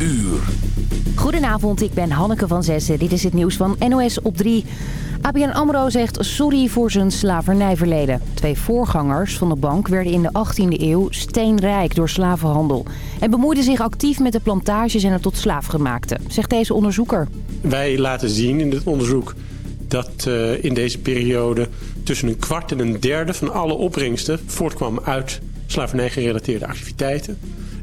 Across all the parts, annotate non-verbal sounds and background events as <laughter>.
uur. Goedenavond, ik ben Hanneke van Zessen. Dit is het nieuws van NOS op 3. ABN AMRO zegt sorry voor zijn slavernijverleden. Twee voorgangers van de bank werden in de 18e eeuw steenrijk door slavenhandel. En bemoeiden zich actief met de plantages en het tot slaafgemaakte, zegt deze onderzoeker. Wij laten zien in dit onderzoek dat uh, in deze periode tussen een kwart en een derde van alle opbrengsten voortkwam uit slavernijgerelateerde activiteiten.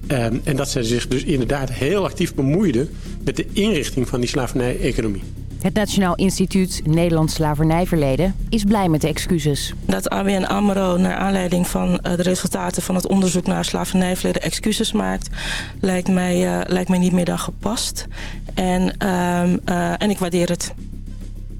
Um, en dat zij zich dus inderdaad heel actief bemoeiden met de inrichting van die slavernij-economie. Het Nationaal Instituut Nederlands Slavernijverleden is blij met de excuses. Dat ABN AMRO naar aanleiding van de resultaten van het onderzoek naar slavernijverleden excuses maakt... lijkt mij, uh, lijkt mij niet meer dan gepast. En, uh, uh, en ik waardeer het.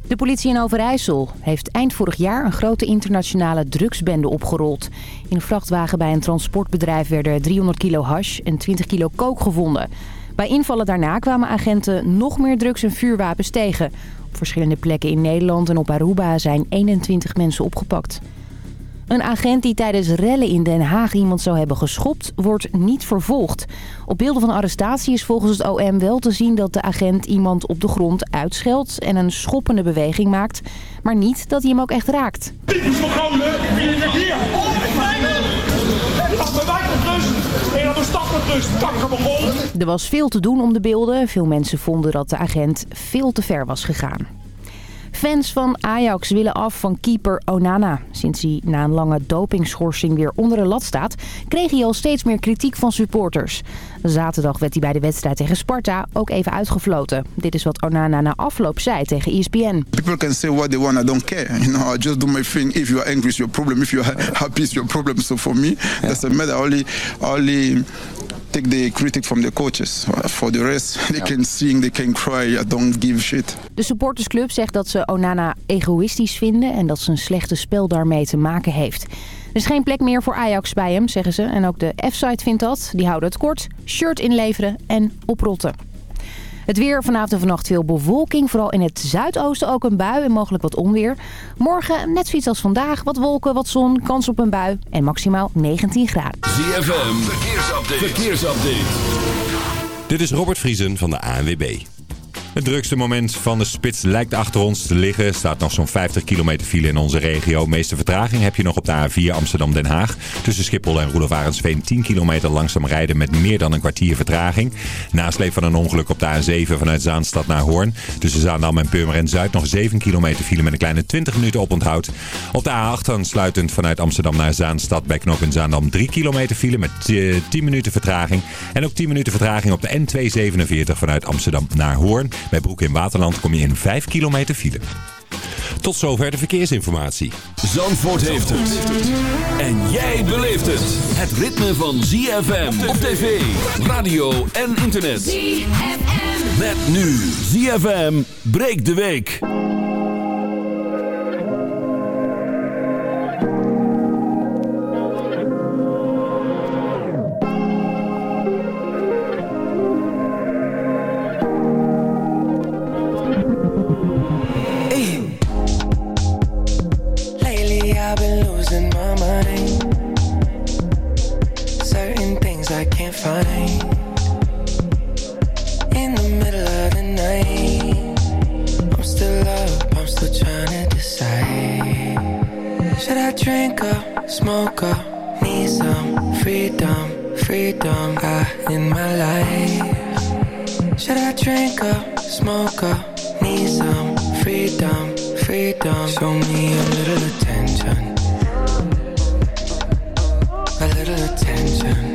De politie in Overijssel heeft eind vorig jaar een grote internationale drugsbende opgerold. In een vrachtwagen bij een transportbedrijf werden 300 kilo hash en 20 kilo kook gevonden. Bij invallen daarna kwamen agenten nog meer drugs en vuurwapens tegen. Op verschillende plekken in Nederland en op Aruba zijn 21 mensen opgepakt. Een agent die tijdens rellen in Den Haag iemand zou hebben geschopt, wordt niet vervolgd. Op beelden van arrestatie is volgens het OM wel te zien dat de agent iemand op de grond uitscheldt en een schoppende beweging maakt. Maar niet dat hij hem ook echt raakt. Dit is gewoon hier. Er was veel te doen om de beelden. Veel mensen vonden dat de agent veel te ver was gegaan. Fans van Ajax willen af van keeper Onana. Sinds hij na een lange dopingschorsing weer onder de lat staat... kreeg hij al steeds meer kritiek van supporters. Zaterdag werd hij bij de wedstrijd tegen Sparta ook even uitgefloten. Dit is wat Onana na afloop zei tegen ESPN. People can say what they want, I don't care. You know, I just do my thing. If you are angry, it's your problem. If you are <laughs> happy, it's your problem. So for me, that's a matter. Only, only take the critic from the coaches. For the rest, <laughs> they can sing, they can cry. I don't give shit. De supportersclub zegt dat ze Onana egoïstisch vinden en dat zijn slechte spel daarmee te maken heeft. Er is geen plek meer voor Ajax bij hem, zeggen ze. En ook de F-site vindt dat. Die houden het kort, shirt inleveren en oprotten. Het weer vanavond en vannacht veel bewolking. Vooral in het zuidoosten ook een bui en mogelijk wat onweer. Morgen net zoiets als vandaag. Wat wolken, wat zon, kans op een bui en maximaal 19 graden. ZFM, verkeersupdate. verkeersupdate. Dit is Robert Vriesen van de ANWB. Het drukste moment van de spits lijkt achter ons te liggen. Er staat nog zo'n 50 kilometer file in onze regio. Meeste vertraging heb je nog op de A4 Amsterdam-Den Haag. Tussen Schiphol en Roelof 10 kilometer langzaam rijden met meer dan een kwartier vertraging. Nasleep van een ongeluk op de A7 vanuit Zaanstad naar Hoorn. Tussen Zaandam en Purmerend Zuid nog 7 kilometer file met een kleine 20 minuten oponthoud. Op de A8 aansluitend vanuit Amsterdam naar Zaanstad bij Knop in Zaandam 3 kilometer file met 10 minuten vertraging. En ook 10 minuten vertraging op de N247 vanuit Amsterdam naar Hoorn. Bij Broek in Waterland kom je in 5 kilometer file. Tot zover de verkeersinformatie. Zandvoort heeft het. En jij beleeft het. Het ritme van ZFM op tv, radio en internet. ZFM. Met nu ZFM breekt de week. I can't find. In the middle of the night. I'm still up, I'm still trying to decide. Should I drink or smoke up, Need some freedom, freedom I, in my life. Should I drink or smoke up, Need some freedom, freedom. Show me a little attention. A little attention.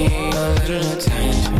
Me a little attention.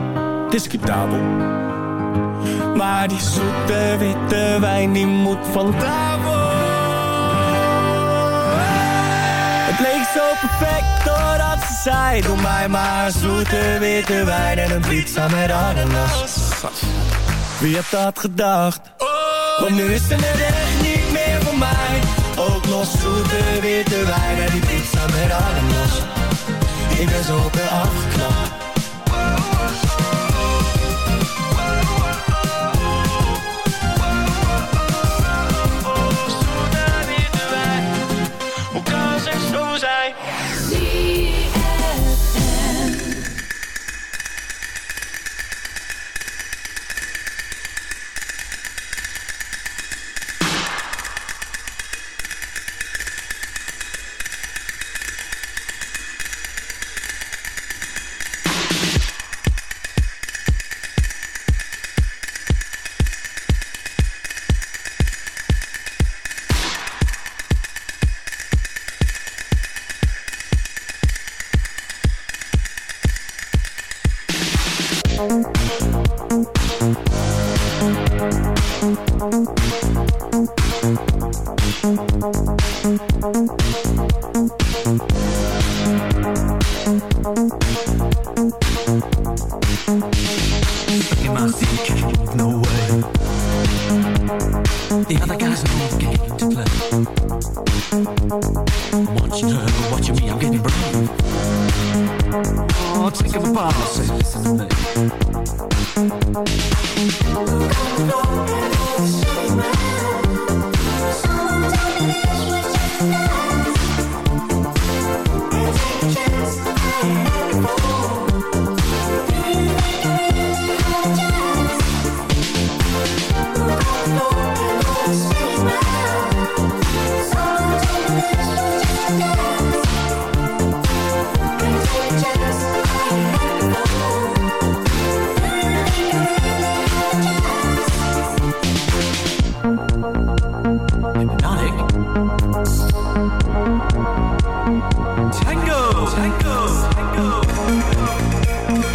discutabel Maar die zoete witte wijn die moet van tafel. Het leek zo perfect doordat ze zei Doe mij maar zoete witte wijn en een pizza met ananas. Wie had dat gedacht? Want nu is net echt niet meer voor mij. Ook nog zoete witte wijn en die pizza met ananas. Ik ben zo haar afgeknapt Tango, tango, tango.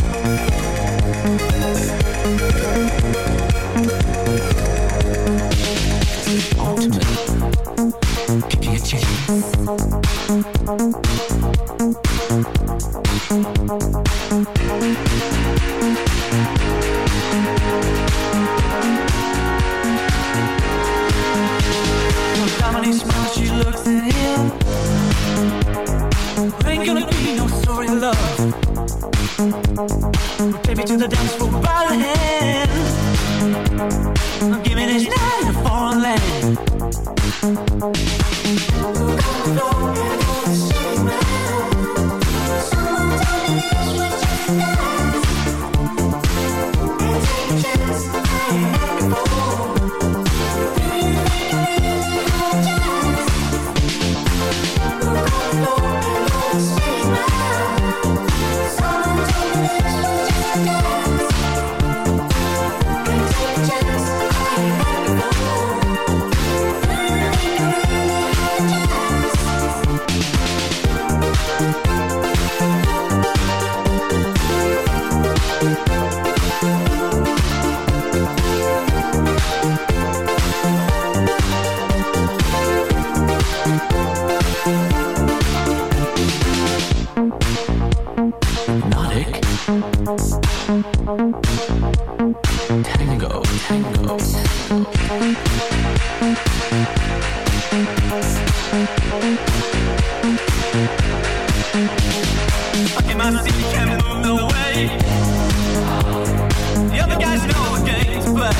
there's no games to play.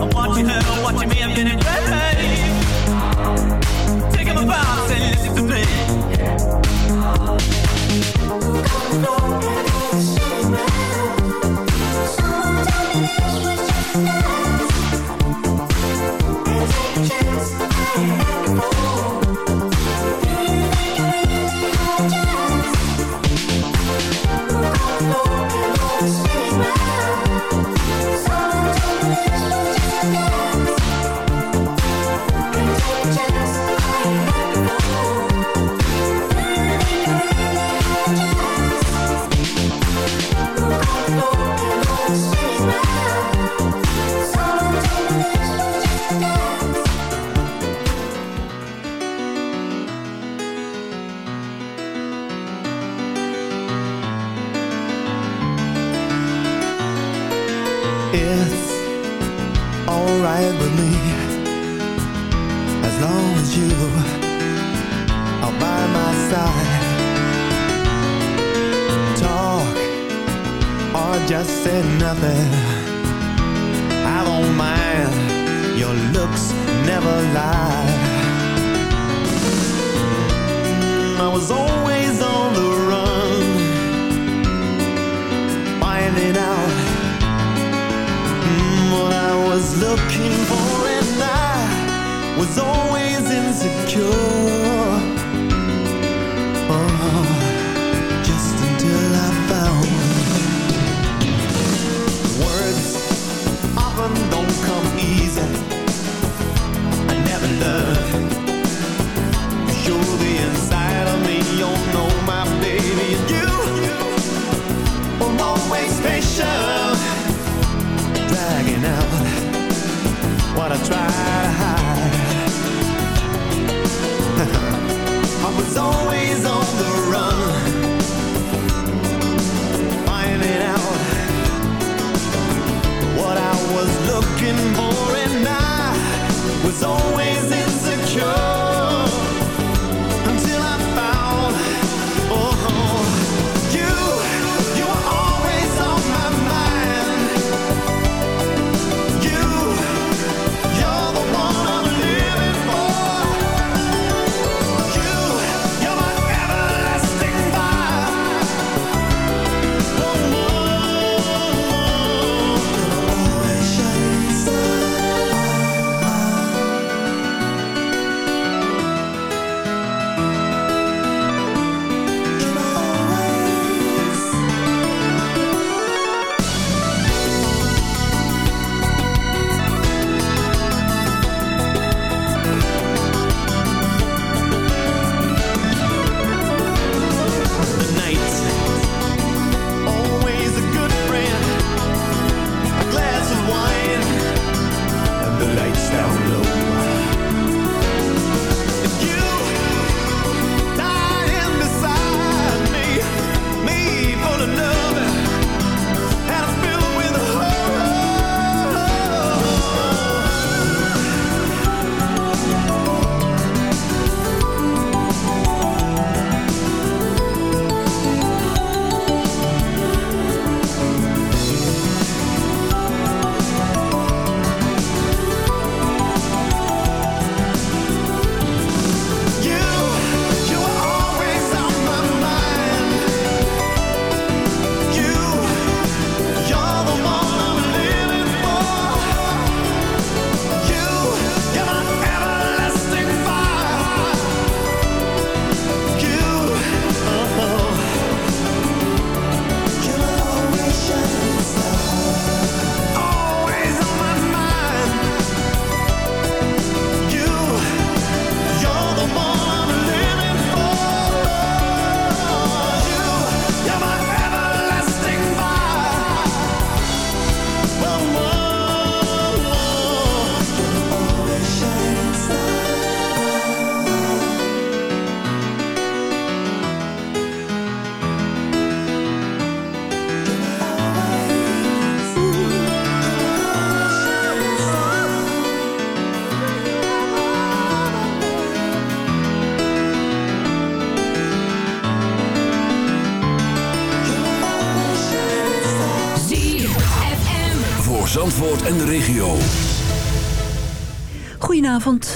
I'm watching her, watching me, I'm getting ready. Listen to me.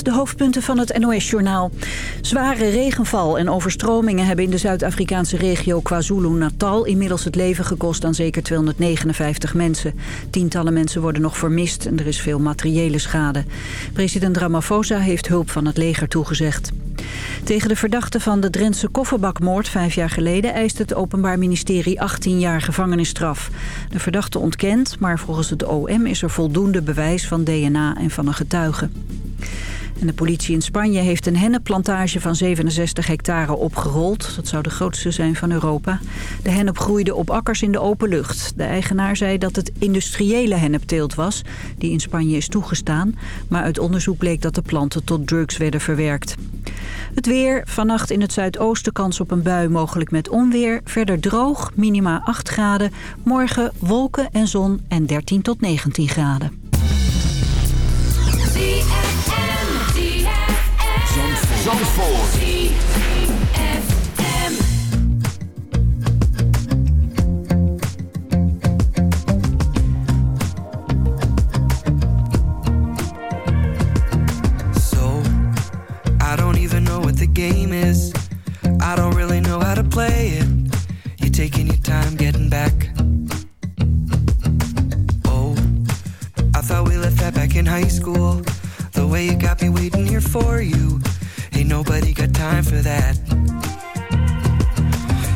De hoofdpunten van het NOS-journaal. Zware regenval en overstromingen hebben in de Zuid-Afrikaanse regio KwaZulu-Natal... inmiddels het leven gekost aan zeker 259 mensen. Tientallen mensen worden nog vermist en er is veel materiële schade. President Ramaphosa heeft hulp van het leger toegezegd. Tegen de verdachte van de Drentse kofferbakmoord vijf jaar geleden... eist het Openbaar Ministerie 18 jaar gevangenisstraf. De verdachte ontkent, maar volgens het OM is er voldoende bewijs van DNA en van een getuige. De politie in Spanje heeft een hennepplantage van 67 hectare opgerold. Dat zou de grootste zijn van Europa. De hennep groeide op akkers in de open lucht. De eigenaar zei dat het industriële hennepteelt was, die in Spanje is toegestaan. Maar uit onderzoek bleek dat de planten tot drugs werden verwerkt. Het weer, vannacht in het zuidoosten kans op een bui, mogelijk met onweer. Verder droog, minima 8 graden. Morgen wolken en zon en 13 tot 19 graden. Back. Oh, I thought we left that back in high school. The way you got me waiting here for you. Ain't nobody got time for that.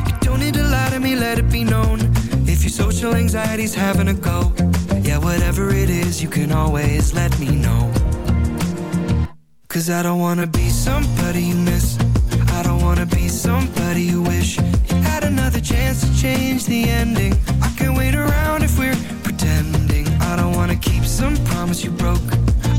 You don't need to lie to me, let it be known. If your social anxiety's having a go, yeah, whatever it is, you can always let me know. Cause I don't wanna be somebody you miss. I don't wanna be somebody you wish you had another chance to change the ending. I can't wait around if we're pretending. I don't wanna keep some promise you broke.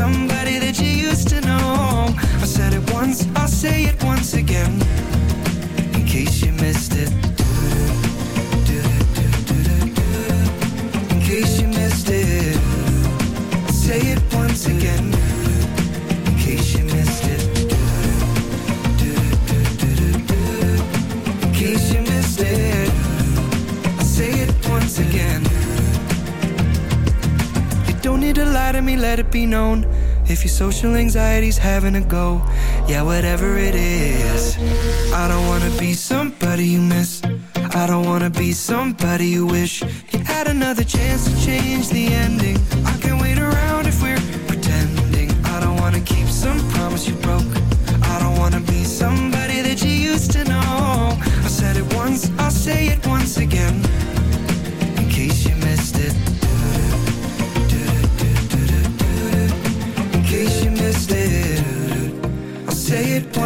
somebody that you used to know. I said it once, I'll say it once again. In case you missed it. In case you missed it. Say it once again need to lie to me, let it be known. If your social anxiety's having a go, yeah, whatever it is. I don't wanna be somebody you miss. I don't wanna be somebody you wish you had another chance to change the ending. I can wait around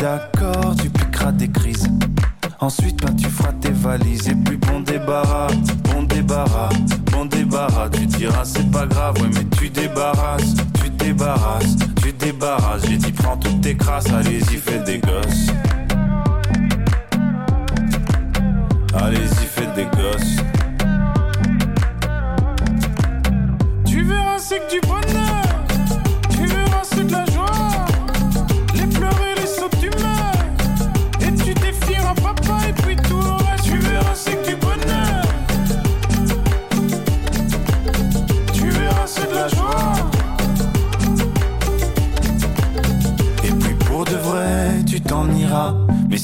d'accord, tu piqueras des crises. Ensuite, ben, tu feras tes valises. Et puis, bon débarras, bon débarras, bon débarras. Tu diras, c'est pas grave, ouais, mais tu débarrasses, tu débarrasses, tu débarrasses. J'ai dit, prends toutes tes crasses, allez-y, fais des gosses.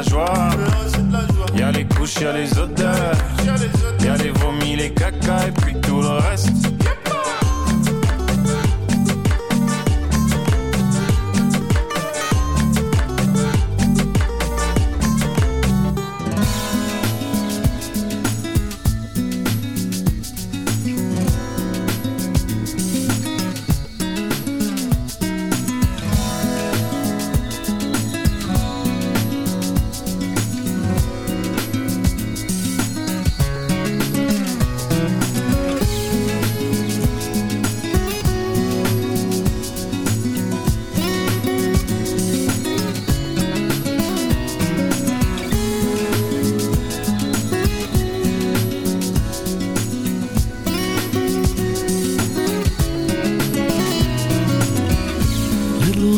la joie. Y'a les couches, y'a les odeurs.